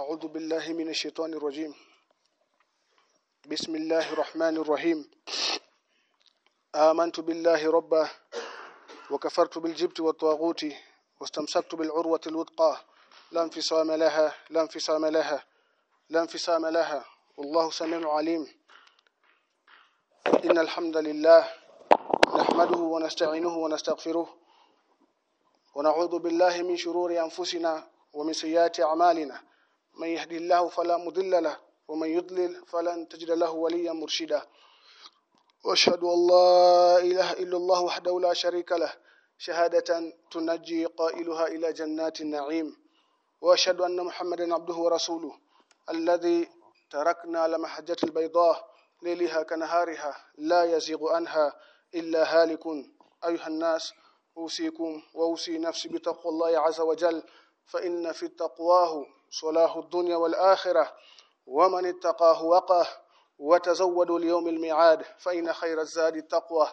أعوذ بالله من الشيطان الرجيم. بسم الله الرحمن الرحيم. آمنت بالله ربا وكفرت بالجبت والطاغوت واستمسكت بالعروة الوثقى. لا انفصام لها لا انفصام لها لا انفصام لها. والله سميع عليم. إن الحمد لله نحمده ونستعينه ونستغفره ونعوذ بالله من شرور أنفسنا ومن سيئات أعمالنا. من يهدي الله فلا مضل له ومن يضلل فلن تجد له وليا مرشدا. وأشهد أن لا إله إلا الله وحده لا شريك له. شهادة تنجي قائلها إلى جنات النعيم. وأشهد أن محمدا عبده ورسوله الذي تركنا لمحجة البيضاء ليلها كنهارها لا يزيغ عنها إلا هالك. أيها الناس أوصيكم وأوصي نفسي بتقوى الله عز وجل فإن في تقواه صلاح الدنيا والآخرة ومن اتقاه وقاه وتزودوا ليوم الميعاد فإن خير الزاد التقوى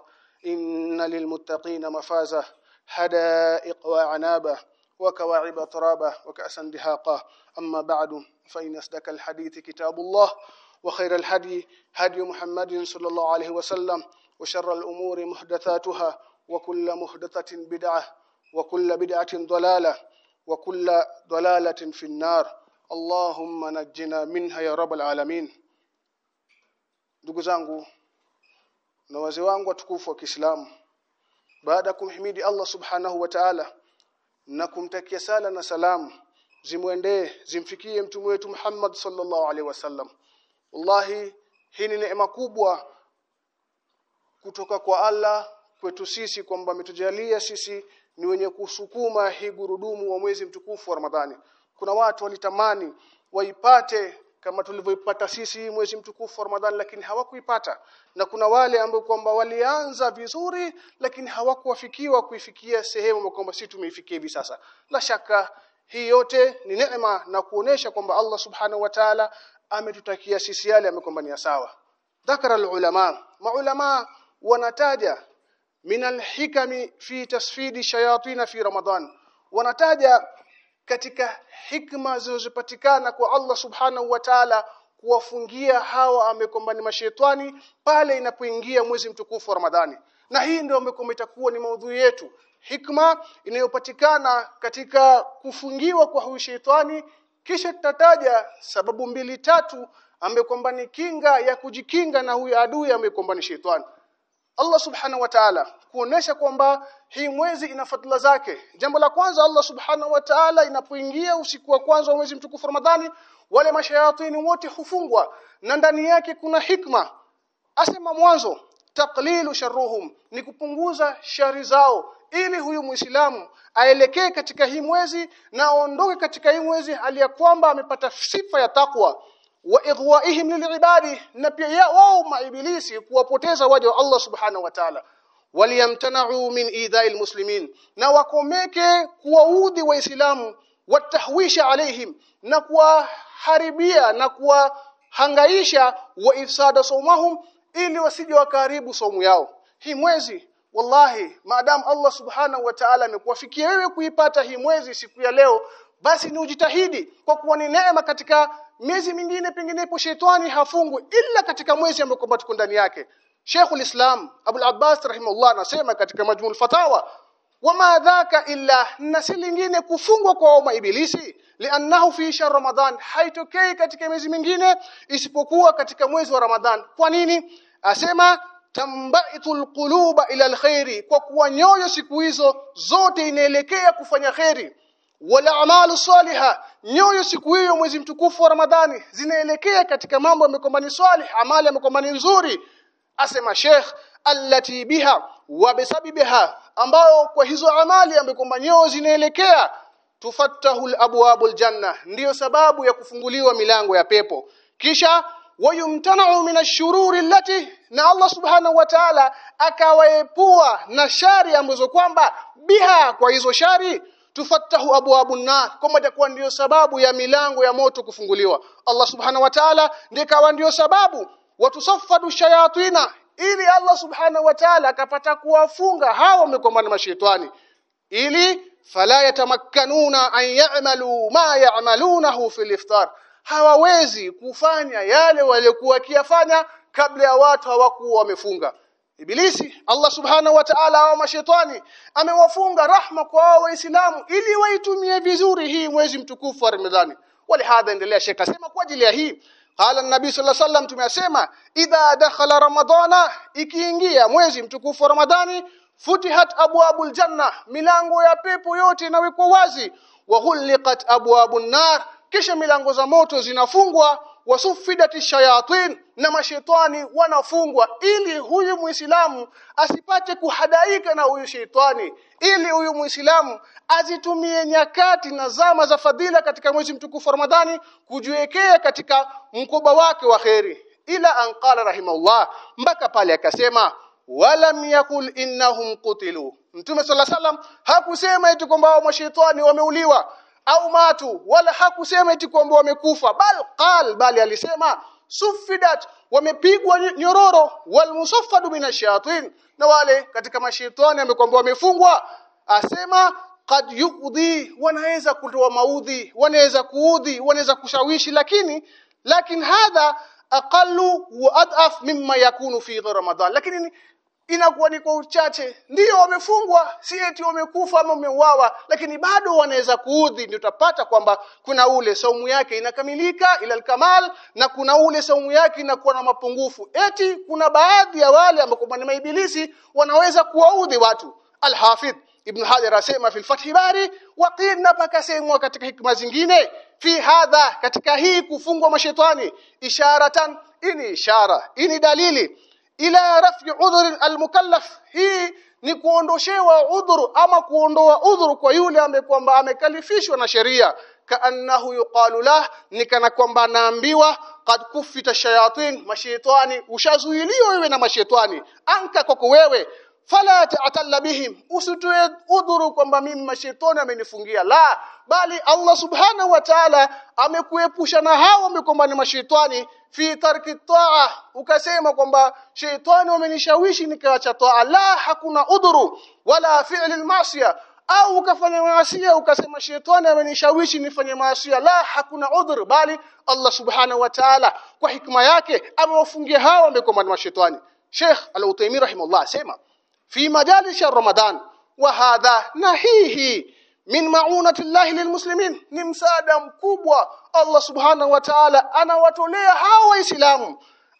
إن للمتقين مفازة حدائق وعنابة وكواعب ترابة وكأسا دهاقة أما بعد فإن أصدق الحديث كتاب الله وخير الهدي هدي محمد صلى الله عليه وسلم وشر الأمور محدثاتها وكل محدثة بدعة وكل بدعة ضلالة. وكل ضلالة في النار اللهم نجنا منها يا رب العالمين ndugu zangu na wazee wangu watukufu wa Kiislamu baada kumhimidi Allah subhanahu wa ta'ala na kumtakia sala na salamu zimwendee zimfikie mtume wetu Muhammad sallallahu alaihi wasallam wallahi hii ni neema kubwa kutoka kwa Allah kwetu sisi kwamba ametujalia sisi ni wenye kusukuma hii gurudumu wa mwezi mtukufu wa Ramadhani. Kuna watu walitamani waipate kama tulivyoipata sisi mwezi mtukufu wa Ramadhani lakini hawakuipata na kuna wale ambao kwamba walianza vizuri lakini hawakuwafikiwa kuifikia sehemu kwamba sisi tumeifikia hivi sasa. La shaka hii yote ni neema na kuonesha kwamba Allah Subhanahu wa Ta'ala ametutakia sisi yale amekwamba ni sawa. Dhakara ulama maulama wanataja min alhikami fi tasfidi shayatin fi ramadan. Wanataja katika hikma zinazopatikana kwa Allah subhanahu wa ta'ala kuwafungia hawa amekombani mashetani pale inapoingia mwezi mtukufu wa Ramadhani. Na hii ndio amekomba itakuwa ni maudhui yetu. Hikma inayopatikana katika kufungiwa kwa huyu shetani kisha tutataja sababu mbili tatu amekombani kinga ya kujikinga na huyu adui ambaye kwamba ni shetani Allah subhanahu wa ta'ala kuonesha kwamba hii mwezi ina fadhila zake. Jambo la kwanza Allah subhanahu wa ta'ala inapoingia usiku wa kwanza wa mwezi mtukufu Ramadhani wale mashayatini wote hufungwa na ndani yake kuna hikma. Asema mwanzo taqlilu sharruhum ni kupunguza shari zao ili huyu Muislamu aelekee katika hii mwezi na aondoke katika hii mwezi ya kwamba amepata sifa ya takwa wa idwaihim lilibadi na pia wao maibilisi kuwapoteza waja wa Allah subhanahu wa ta'ala. Waliyamtana'u min idha'il muslimin na wakomeke kuwaudhi waislamu watahwisha alaihim na kuwaharibia na kuwahangaisha wa ifsada saumahum ili wasije wakaribu saumu yao. Hii mwezi wallahi maadamu Allah subhanahu wa ta'ala amekuwafikia wewe kuipata hii mwezi siku ya leo basi ni ujitahidi kwa kuwa ni neema katika miezi mingine penginepo shetani hafungwi ila katika mwezi ambao kwamba tuko ndani yake. Sheikhul Islam Abu Abbas rahimahullah anasema katika Majmu'ul Fatawa wama dhaka illa na si lingine kufungwa kwa uma ibilisi liannahu fi shahr ramadan haitokei katika miezi mingine isipokuwa katika mwezi wa Ramadhan kwa nini? Asema tambaitul quluba ila alkhairi kwa kuwa nyoyo siku hizo zote inaelekea kufanya khairi wala amalu saliha. Nyoyo siku hiyo mwezi mtukufu wa Ramadhani zinaelekea katika mambo yamekombani salih amali yamekombani nzuri. Asema Sheikh allati biha wa bisabibiha ambao kwa hizo amali amekomba nyoyo zinaelekea. Tufattahu alabwabul janna ndiyo sababu ya kufunguliwa milango ya pepo. Kisha wayumtana'u minashururi allati na Allah subhanahu wa ta'ala akawaepua na shari ambazo kwamba biha kwa hizo shari tufattahu abwabu nar kwamba itakuwa ndiyo sababu ya milango ya moto kufunguliwa. Allah subhanahu wa ta'ala ndiye kawa ndiyo sababu. Watusaffadu shayatina ili Allah subhanahu wa ta'ala akapata kuwafunga hawa wamekomana mashaitani ili fala yatamakkanuna an ya'malu ma ya'malunahu fil iftar. Hawawezi kufanya yale waliokuwa kiafanya kabla ya watu hawakuwa wamefunga Ibilisi Allah subhanahu wa ta'ala au mashaitani amewafunga rahma kwa wao waislamu ili waitumie vizuri hii mwezi mtukufu wa Ramadhani. Walihadha endelea shekha sema kwa ajili ya hii. Qala an-nabi sallallahu alayhi wasallam tumesema idha dakhala ramadana ikiingia mwezi mtukufu wa Ramadhani futihat abwabul janna milango ya pepo yote inawekwa wazi. Wa ghulqat abwabun nar kisha milango za moto zinafungwa wasufidati shayatin na mashetani wanafungwa ili huyu muislamu asipate kuhadaika na huyu shetani ili huyu muislamu azitumie nyakati na zama za fadhila katika mwezi mtukufu Ramadhani kujiwekea katika mkoba wake wa kheri. Ila anqala rahimahullah mpaka pale akasema walam yakul innahum qutilu. Mtume sallallahu alaihi wasallam hakusema eti kwamba mashaitani wameuliwa au matu wala hakusema eti kwamba wamekufa bal qal bali alisema sufidat wamepigwa nyororo wal musaffadu minashayatin na wale katika mashaitani amekwamba wamefungwa asema kad yuqdi wanaweza kutoa maudhi wanaweza kuudhi wanaweza kushawishi lakini lakini hadha aqallu wa adaf mimma yakunu fi ramadan. Lakini inakuwa ni kwa uchache. Ndio wamefungwa. Si eti wamekufa ama wameuawa lakini bado wanaweza kuudhi. Ndio utapata kwamba kuna ule saumu yake inakamilika ila alkamal na kuna ule saumu yake inakuwa na mapungufu. Eti kuna baadhi ya wale ambao ni maibilisi wanaweza kuwaudhi watu. Al-hafidh ibn hajar asema fi al-fath bari waqina pakasemwa katika hikma zingine. Fi hadha katika hii kufungwa mashetani isharatan ini ishara ini dalili ila raf'i udhur almukallaf. Hii ni kuondoshewa udhuru ama kuondoa udhuru kwa yule ambaye kwamba amekalifishwa na sheria. Kaannahu yuqalu lah ni kana kwamba naambiwa qad kufita shayatin mashaitani ushazuiliwa wewe na mashaitani anka kwako wewe fala ta'talla bihim usitoe udhuru kwamba mimi mashaitani amenifungia. La bali Allah subhanahu wa ta'ala amekuepusha na hao amekwamba ni mashaitani fi tarki taa ukasema kwamba shaitani wamenishawishi nikaacha taa. La hakuna udhuru wala fi'l al au ukafanya maasiya ukasema shaitani amenishawishi nifanye maasiya la hakuna udhur bali Allah subhanahu wa ta'ala kwa hikma yake amewafungia hao ambao ni mashaitani Sheikh Al-Uthaymeen rahimahullah asema في مجال شهر رمضان. وهذا نهيه من معونة الله للمسلمين. نمسادا مكبوة الله سبحانه وتعالى أنا وتولي هاو إسلام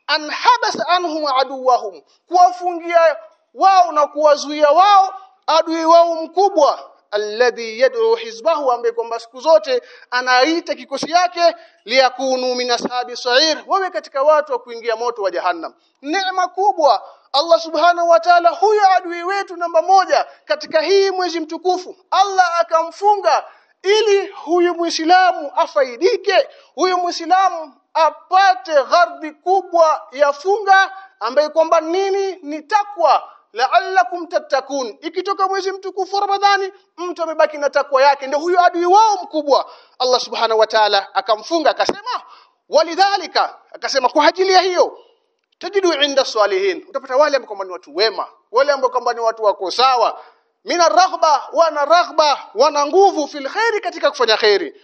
أن حبس عنهم عدوهم. كوفنجيا واو نكوزويا واو أدوي واو مكبوة alladhi yad'u hizbahu ambaye kwamba siku zote anaita kikosi yake liyakunu min ashabi sa'ir wawe katika watu wa kuingia moto wa jahannam. Neema kubwa Allah subhanahu wa ta'ala huyo adui wetu namba moja katika hii mwezi mtukufu. Allah akamfunga ili huyu muislamu afaidike huyu muislamu apate ghardhi kubwa ya funga ambaye kwamba nini? Ni takwa la'allakum tattakun ikitoka mwezi mtukufu Ramadhani mtu amebaki na takwa yake. Ndio huyo adui wao mkubwa. Allah subhanahu wa ta'ala akamfunga akasema walidhalika akasema kwa ajili ya hiyo tajidu inda salihin. Utapata wale ambao ni watu wema wale ambao kwamba ni watu wako sawa. Mina raghba wana raghba wana nguvu fil khairi katika kufanya khairi.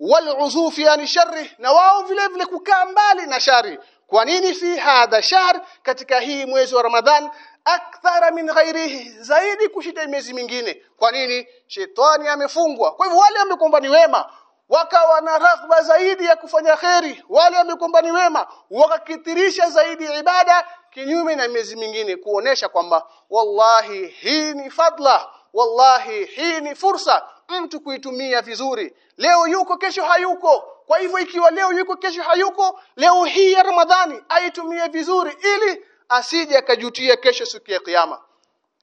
Wal uzufi yani sharri na wao vile vile kukaa mbali na shari. Kwa nini fi hadha shahr katika hii mwezi wa ramadhan akthara min ghairihi zaidi kushinda miezi mingine. Kwa nini? Shetani amefungwa. Kwa hivyo wale ambao ni wema wakawa na raghba zaidi ya kufanya kheri. Wale ambao ni wema wakakithirisha zaidi ibada kinyume na miezi mingine kuonesha kwamba wallahi hii ni fadla wallahi hii ni fursa mtu kuitumia vizuri. Leo yuko kesho hayuko. Kwa hivyo ikiwa leo yuko kesho hayuko leo hii ya ramadhani aitumie vizuri ili asije akajutia kesho siku ya kiyama.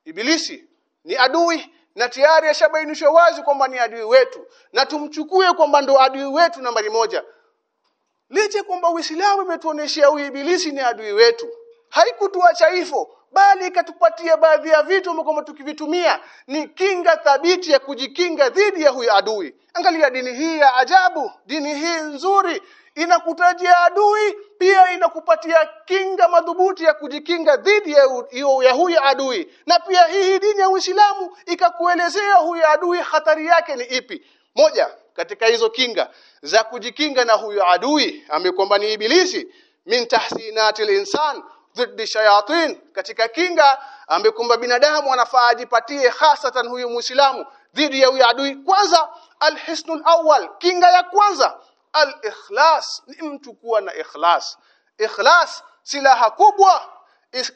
Ibilisi ni adui na tayari ashabainishwa wazi kwamba ni adui wetu na tumchukue kwamba ndo adui wetu nambari moja. Licha kwamba Uislamu umetuoneshia huyu ibilisi ni adui wetu haikutuacha hivyo bali ikatupatia baadhi ya vitu ambavyo tukivitumia ni kinga thabiti ya kujikinga dhidi ya huyu adui. Angalia dini hii ya ajabu dini hii nzuri inakutajia adui pia inakupatia kinga madhubuti ya kujikinga dhidi ya, ya huyu adui. Na pia hii dini ya Uislamu ikakuelezea huyu adui hatari yake ni ipi. Moja katika hizo kinga za kujikinga na huyu adui amekwamba ni ibilisi min tahsinatil insan dhidi shayatin. Katika kinga amekumba binadamu anafaa ajipatie hasatan huyu muislamu dhidi ya huyu adui. Kwanza alhisnul awwal kinga ya kwanza al-ikhlas. Ni mtu kuwa na ikhlas. Ikhlas silaha kubwa.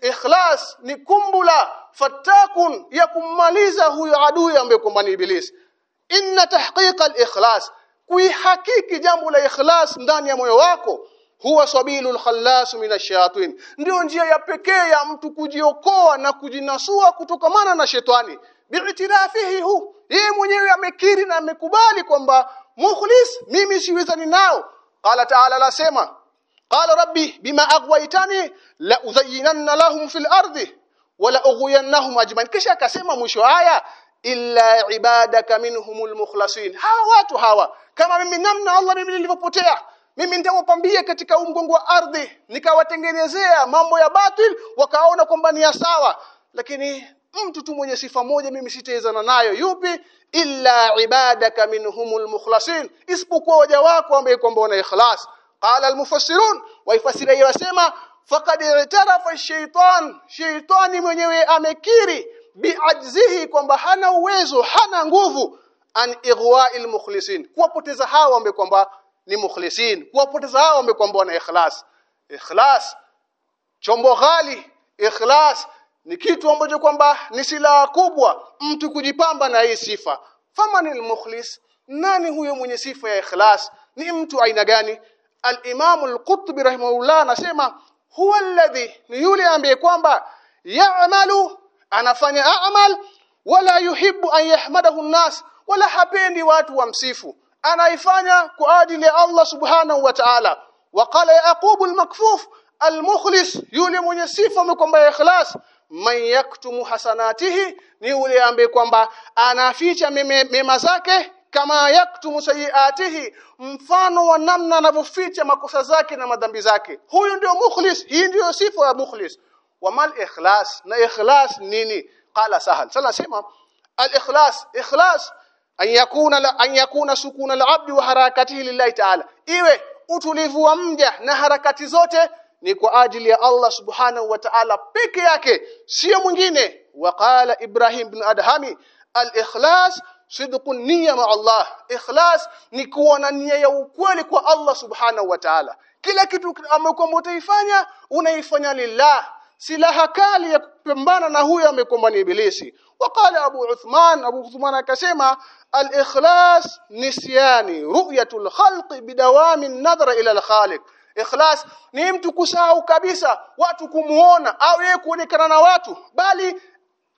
Ikhlas ni kumbula fatakun ya kummaliza huyo adui ambaye kwamba ni ibilisi. Inna tahqiqa al-ikhlas. Kuihakiki jambo la ikhlas ndani ya moyo wako huwa sabilul khalas min ash-shayatin ndio njia ya pekee ya mtu kujiokoa na kujinasua kutokamana na shetani. Bi'tirafihi hu. Yeye mwenyewe amekiri na amekubali kwamba mukhlis mimi siwezani nao. Qala ta'ala la sema qala rabbi bima aghwaytani la uzayyinanna lahum fil ardi wa la ughwiyannahum ajma'in. Kisha akasema mwisho aya illa ibadaka minhumul mukhlasin. Hawa watu hawa kama mimi namna Allah mimi nilivyopotea mimi nitawapambia katika umgongo wa ardhi nikawatengenezea mambo ya batil wakaona kwamba ni sawa. Lakini mtu tu mwenye sifa moja mimi sitaezana nayo. Yupi illa ibadaka minhumul mukhlasin isipokuwa waja wako ambao kwamba wana ikhlas. Qala almufassirun waifasira yasema faqad i'tarafa ash-shaytan shaytani mwenyewe amekiri biajzihi kwamba hana uwezo hana nguvu an ighwa'il mukhlisin kuwapoteza hao ambao kwamba ni mukhlisin kuwapoteza hao ambao kwamba wana ikhlas. Ikhlas chombo ghali ikhlas ni kitu ambacho kwamba ni silaha kubwa mtu kujipamba na hii sifa famanil mukhlis nani huyo mwenye sifa ya ikhlas ni mtu aina gani al-Imam al-Qutbi rahimahullah anasema huwa alladhi ni yule ambaye kwamba ya'malu anafanya a'mal wala yuhibbu an yahmadahu an-nas wala hapendi watu wamsifu anaifanya kwa ajili ya Allah subhanahu wa ta'ala وقال يعقوب المكفوف المخلص yule mwenye sifa kwamba ikhlas man yaktumu hasanatihi ni yule ambaye kwamba anaficha mema zake kama yaktumu sayiatihi mfano wa namna anavyoficha makosa zake na madhambi zake. Huyu ndio mukhlis hii ndio sifa ya mukhlis. Wamal ikhlas na ikhlas nini? Qala sahal. Sala sema al ikhlas ikhlas an yakuna la, an yakuna sukuna al-abdi wa harakatihi lillahi ta'ala. Iwe utulivu wa mja na harakati zote ni kwa ajili ya Allah subhanahu wa ta'ala peke yake sio mwingine. Waqala Ibrahim ibn Adhami al-ikhlas sidqun niyya ma Allah. Ikhlas ni kuwa na nia ya ukweli kwa Allah subhanahu wa ta'ala. Kila kitu ambacho utaifanya unaifanya lillah. Silaha kali ya kupambana na huyo amekomba ni ibilisi. Waqala Abu Uthman Abu Uthman akasema al-ikhlas nisyani ru'yatul khalqi bidawami an-nadhra ila al-khaliq ikhlas ni mtu kusahau kabisa watu kumuona au yeye kuonekana na watu bali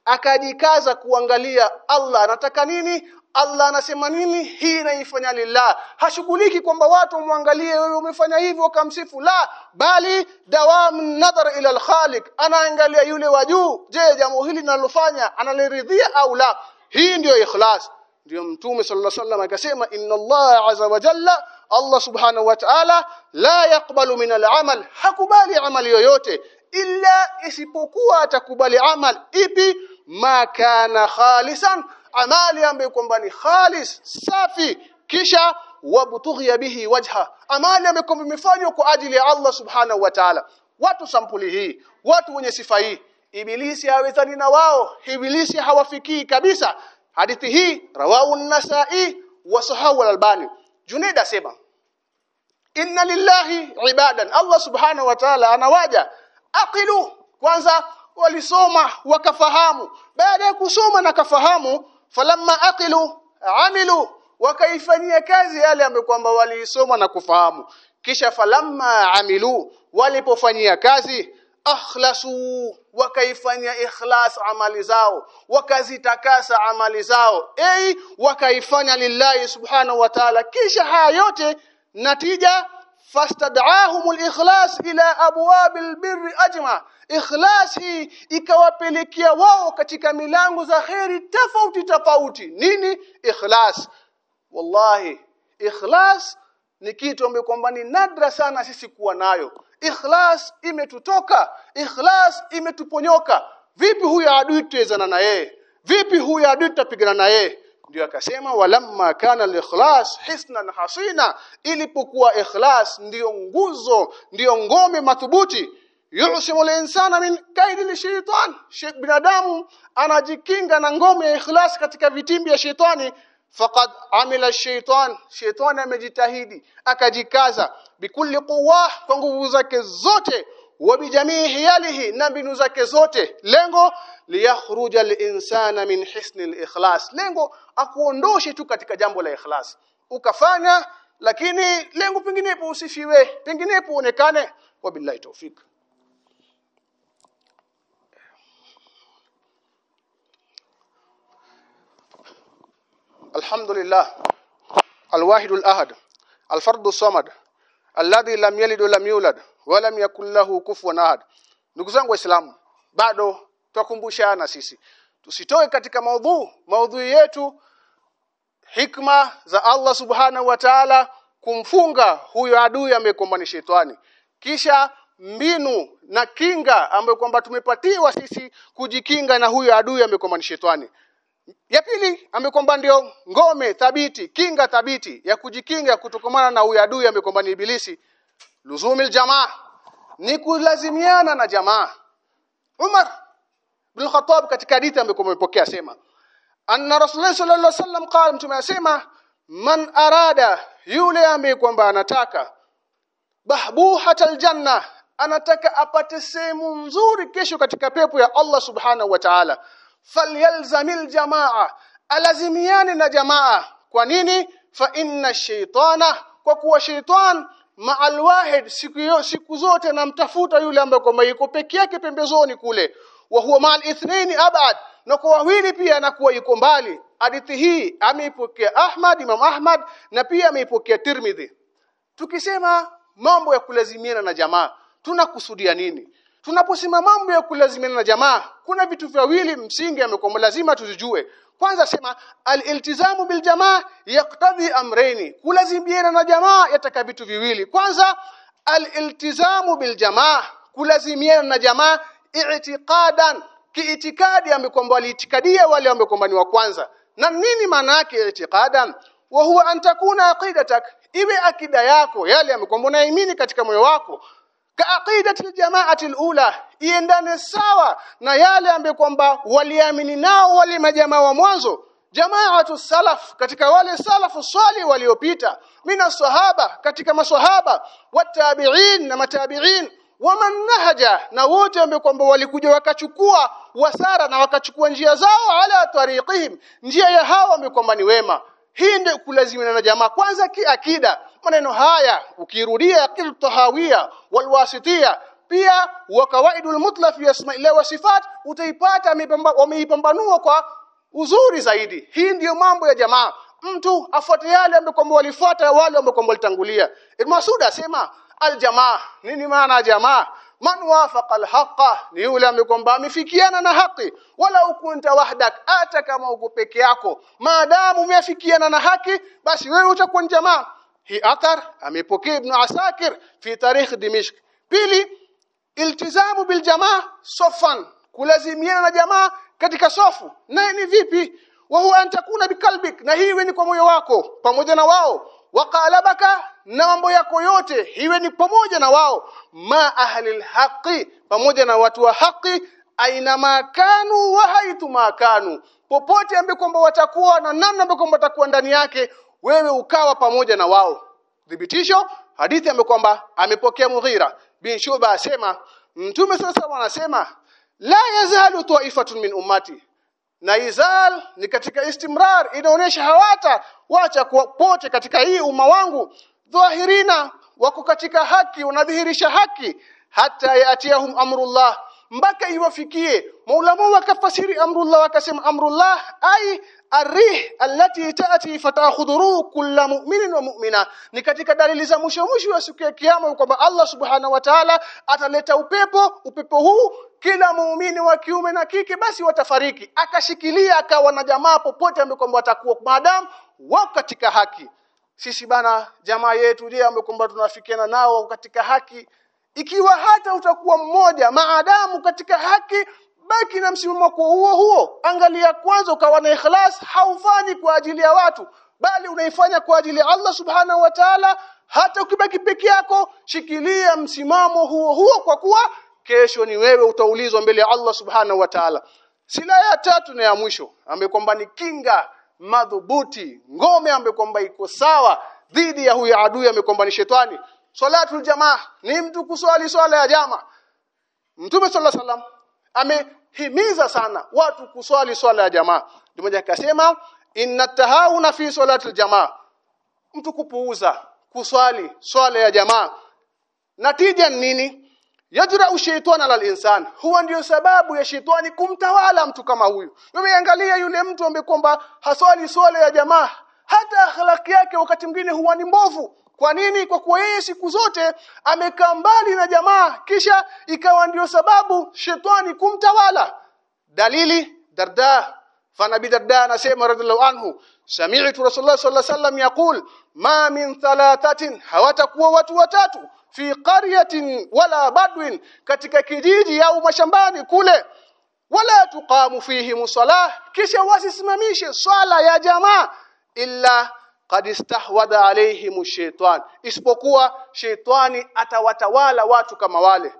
akajikaza kuangalia Allah anataka nini Allah anasema nini hii naifanya lillah. Hashughuliki kwamba watu wamwangalie wewe umefanya hivyo wakamsifu la bali dawam nadhar ila al-khaliq anaangalia yule wa juu. Je jambo hili nalofanya analiridhia au la? Hii ndiyo ikhlas. Ndio mtume sallallahu alaihi wasallam akasema inna Allah azza wa jalla Allah subhanahu wa ta'ala la yakbalu min al-amal hakubali amali yoyote illa isipokuwa atakubali amal ipi? Makana khalisan amali ambayo kwamba ni khalis safi kisha wabtughiya bihi wajha amali ambayo kwamba imefanywa kwa ajili ya Allah subhanahu wa ta'ala. Watu sampuli hii watu wenye sifa hii ibilisi hawezani na wao ibilisi hawafikii kabisa. Hadithi hii rawahu an-nasa'i wa sahahu al-albani junaid asema inna lillahi ibadan. Allah subhanahu wa ta'ala anawaja aqilu. Kwanza walisoma wakafahamu. Baada ya kusoma na kafahamu falamma aqilu amilu. Wakaifanyia kazi yale ambayo kwamba waliisoma na kufahamu. Kisha falamma amilu. Walipofanyia kazi akhlasu wakaifanya ikhlas amali zao wakazitakasa amali zao. Ei wakaifanya lillahi subhanahu wa ta'ala. Kisha haya yote natija fastad'ahum al-ikhlas ila abwab al-birr ajma. Ikhlas hii ikawapelekea wao katika milango za khairi tofauti tofauti. Nini? Ikhlas. Wallahi ikhlas ni kitu ambacho kwamba ni nadra sana sisi kuwa nayo ikhlas imetutoka. Ikhlas imetuponyoka. Vipi huyu adui tutezana na yeye? Vipi huyu adui tutapigana na yeye? Ndio akasema walamma kana al-ikhlas hisnan hasina. Ilipokuwa ikhlas ndiyo nguzo ndiyo ngome madhubuti. Yusimu al-insana min kaidi al-shaytan binadamu anajikinga na ngome ya ikhlas katika vitimbi ya shetani faqad amila ash-shaytan shaytan amejitahidi akajikaza. Bikulli quwwa kwa nguvu zake zote. Wa bijamii hiyalihi na mbinu zake zote. Lengo liyakhruja al-insana min hisni al-ikhlas. Lengo akuondoshe tu katika jambo la ikhlas. Ukafanya lakini lengo penginepo usifiwe penginepo uonekane wabillahi tawfik alhamdulillah. Alwahid alahad alfardu samad. Alladhi lam yalid wa lam yulad. Wa lam yakul lahu kufuwan ahad. Ndugu zangu waislamu bado twakumbushana sisi. Tusitoe katika maudhu maudhui yetu hikma za Allah subhanahu wa ta'ala kumfunga huyo adui amekombani shetani. Kisha mbinu na kinga ambayo kwamba tumepatiwa sisi kujikinga na huyo adui amekombani shetani ya pili amekomba ndio ngome thabiti kinga thabiti ya kujikinga kutokomana na huyo adui amekomba ni ibilisi. Luzumil jamaa ni kulazimiana na jamaa. Umar bin Khattab katika hadithi amekomba amepokea sema anna rasulullah sallallahu alaihi wasallam qala mtume asema man arada yule ambaye kwamba anataka bahbuhatal janna anataka apate sehemu nzuri kesho katika pepo ya Allah subhanahu wa ta'ala falyalzamil jamaa alazimiane na jamaa. Kwa nini? Fa inna shaytana kwa kuwa shaytan ma'al wahid siku hiyo siku zote namtafuta yule ambaye kwamba yuko peke yake pembezoni kule. Wa huwa ma'al ithnaini abad na kwa wawili pia anakuwa yuko mbali. Hadithi hii ameipokea Ahmad Imam Ahmad na pia ameipokea Tirmidhi. Tukisema mambo ya kulazimiana na jamaa tunakusudia nini tunaposema mambo ya kulazimiana na jamaa kuna vitu viwili msingi amekuwa lazima tuzijue. Kwanza sema al-iltizamu bil jamaa yaqtadhi amreni kulazimiana na jamaa yataka vitu viwili. Kwanza al-iltizamu bil jamaa kulazimiana na jamaa i'tiqadan kiitikadi amekwamba waliitikadia wale wamekwamba ni wa kwanza. Na nini maana yake i'tiqadan? Wa huwa an takuna aqidatak iwe akida yako yale amekwamba unaamini katika moyo wako kaaqidati aljamaati alula iendane sawa na yale ambaye kwamba waliamini nao wale majamaa wa mwanzo. Jamaatu salaf katika wale salafu swali waliopita mina sahaba katika maswahaba watabi'in na matabi'in waman nahaja na wote ambao kwamba walikuja wakachukua wasara na wakachukua njia zao ala tariqihim njia ya hawa ambao kwamba ni wema. Hii ndio kulazimina na jamaa. Kwanza kiakida maneno haya ukirudia aqil tahawia walwasitia pia wa kawaidul mutlaq fi asma'illah wa sifat utaipata wameipambanua kwa uzuri zaidi. Hii ndiyo mambo ya jamaa. Mtu afuate yale ambayo kwamba walifuata wale ambao kwamba walitangulia. Ibn Masud asema aljamaa. Nini maana jamaa? Man wafaqa alhaqa ni yule ambaye kwamba amefikiana na haki. Wala ukunta wahdak hata kama uko peke yako. Maadamu umefikiana na haki basi wewe utakuwa jamaa hii athar amepokea ibn asakir fi tarikh Dimishq. pili iltizamu bil jamaa sofan kulazimiana na jamaa katika sofu naye ni vipi wa huwa antakuna bikalbik na hiwe ni kwa moyo wako pamoja na wao waqalabaka na mambo yako yote hiwe ni pamoja na wao ma ahli haqi pamoja na watu wa haki aina makanu wa haitu makanu popote ambapo kwamba watakuwa na namna ambapo kwamba watakuwa ndani yake wewe ukawa pamoja na wao. Thibitisho hadithi ambayo kwamba amepokea Mughira. Bin Shuba asema mtume sasa anasema la yazalu ta'ifatun min ummati. Na izal ni katika istimrar inaonesha hawata wacha pote katika hii umma wangu. Dhahirina wako katika haki wanadhihirisha haki. Hata yatiahum amrullah. Mpaka iwafikie maulama wakafasiri amrullah wakasema amrullah ai arih allati taati fatakhudhuru kulla mu'minin wa mu'mina. Ni katika dalili za mwisho mwisho wa siku ya kiyama kwamba Allah subhanahu wa ta'ala ataleta upepo upepo huu kila muumini wa kiume na kike basi watafariki. Akashikilia akawa na jamaa popote ambapo kwamba watakuwa maadamu wako katika haki. Sisi bana jamaa yetu je ambapo kwamba tunafikiana nao katika haki? Ikiwa hata utakuwa mmoja maadamu katika haki baki na msimamo kwa huo huo. Angalia kwanza ukawa na ikhlas haufanyi kwa ajili ya watu bali unaifanya kwa ajili ya Allah subhanahu wa ta'ala. Hata ukibaki peke yako shikilia msimamo huo huo kwa kuwa kesho ni wewe utaulizwa mbele ya Allah subhanahu wa ta'ala. Sila ya tatu na ya mwisho amekwamba kwamba ni kinga madhubuti ngome amekwamba kwamba iko sawa dhidi ya huyo adui ambaye kwamba ni shetani. Salatul jamaa ni mtu kuswali swala ya jamaa. Mtume sallallahu alaihi wasallam amehimiza sana watu kuswali swala ya jamaa. Mmoja akasema inna tahawuna fi salati jamaa. Mtu kupuuza kuswali swala ya jamaa. Natija nini? Yajra shaytan ala al-insan. Huwa ndiyo sababu ya shetani kumtawala mtu kama huyu. Wewe angalia yule mtu ambaye kwamba haswali swala ya jamaa hata akhlaki yake wakati mwingine huwa ni mbovu kwa nini? Kwa kuwa yeye siku zote amekaa mbali na jamaa kisha ikawa ndio sababu shetani kumtawala. Dalili darda fanabi darda anasema radhiallahu anhu sami'tu rasulullah sallallahu alaihi wasallam yaqul ma min thalathatin hawatakuwa watu watatu fi qaryatin wala badwin katika kijiji au mashambani kule. Wala tuqamu fihi musalah kisha wasisimamishe swala ya jamaa illa qad istahwadha alaihim shaytan. Isipokuwa shaitani atawatawala watu kama wale.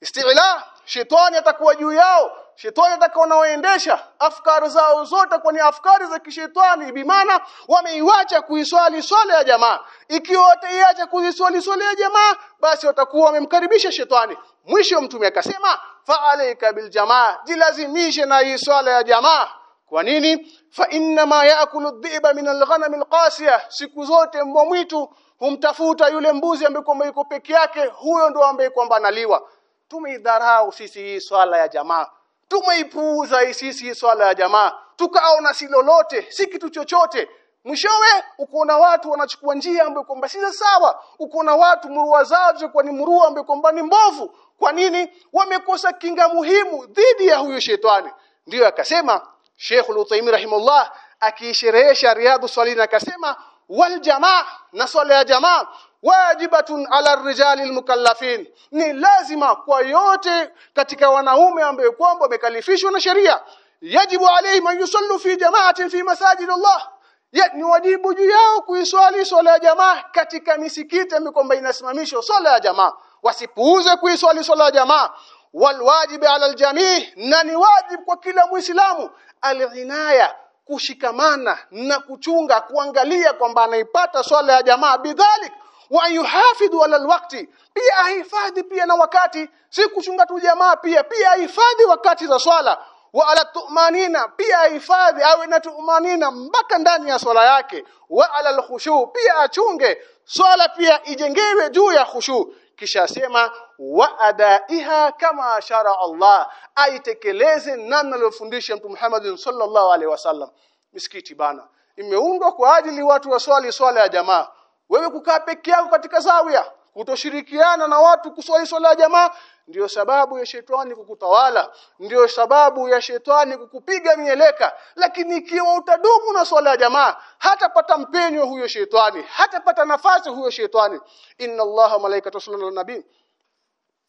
Istila shaitani atakuwa juu yao. Shetani atakaonaoendesha afkari zao zote kwa ni afkari za kishetani bimaana wameiacha kuiswali swala ya jamaa. Ikiwa wataiacha kuiswali swala ya jamaa basi watakuwa wamemkaribisha shetani mwisho mtume akasema fa alayka bil jamaa. Jilazimishe na hii swala ya jamaa. Kwa nini fa inna ma yaakulu dhiba min alghanam alqasiya. Siku zote mbwa mwitu humtafuta yule mbuzi ambaye kwamba yuko peke yake. Huyo ndo ambaye kwamba analiwa. Tumeidharau sisi hii swala ya jamaa. Tumeipuuza sisi hii swala ya jamaa. Tukaona si lolote si kitu chochote. Mwishowe ukoona watu wanachukua njia ambayo kwamba si sawa. Ukoona watu murua zao kwa ni murua ambayo kwamba ni mbovu. Kwa nini? Wamekosa kinga muhimu dhidi ya huyo shetani. Ndiyo akasema Sheikh Al-Uthaymeen rahimahullah akiisherehesha riadhu swalina akasema wal jamaa na swala ya jamaa wajibatun ala rijali almukallafin. Ni lazima kwa yote katika wanaume ambaye kwamba wamekalifishwa na sheria yajibu alayhi man yusallu fi jama'atin fi masajid Allah. Ya, ni wajibu juu yao kuiswali swala ya jamaa katika misikiti ambayo kwamba inasimamishwa swala ya jamaa. Wasipuuze kuiswali swala ya jamaa. Walwajibi ala aljamii na ni wajibu kwa kila muislamu alinaya kushikamana na kuchunga kuangalia kwamba anaipata swala ya jamaa bidhalik wa yuhafidhu ala alwaqti pia ahifadhi pia na wakati si kuchunga tu jamaa pia pia ahifadhi wakati za swala wa ala tumanina pia ahifadhi awe na tumanina mpaka ndani ya swala yake wa ala alkhushu pia achunge swala pia ijengewe juu ya khushu kisha asema wa adaiha kama shara Allah. Aitekeleze namna aliyofundisha Mtume Muhammad sallallahu alaihi wasallam. Misikiti bana imeundwa kwa ajili watu waswali swala ya jamaa. Wewe kukaa peke yako katika zawia kutoshirikiana na watu kuswali swala ya jamaa ndiyo sababu ya shetani kukutawala ndiyo sababu ya shetani kukupiga mieleka lakini ikiwa utadumu na swala ya jamaa hatapata mpenyo huyo shetani hatapata nafasi huyo shetani inna allaha malaikatahu yusalluna ala nabii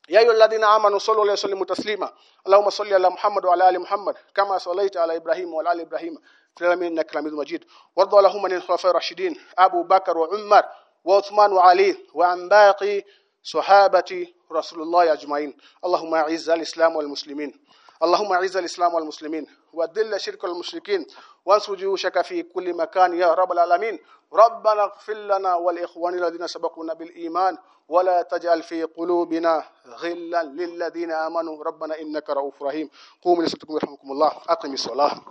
يا أيها الذين آمنوا صلوا عليه وسلموا تسليما اللهم صل على محمد وعلى آل محمد كما صليت على إبراهيم وعلى آل إبراهيم في العالمين إنك حميد مجيد وارض اللهم عن الخلفاء الراشدين أبو بكر وعمر وعثمان وعلي وعن باقي صحابة رسول الله أجمعين. اللهم أعز الإسلام والمسلمين. اللهم أعز الإسلام والمسلمين. وذل شرك المشركين. وانصر جيوشك في كل مكان يا رب العالمين. ربنا اغفر لنا والإخوان الذين سبقونا بالإيمان. ولا تجعل في قلوبنا غلا للذين آمنوا. ربنا إنك رؤوف رحيم. قوموا لصلاتكم يرحمكم الله. أقم الصلاة.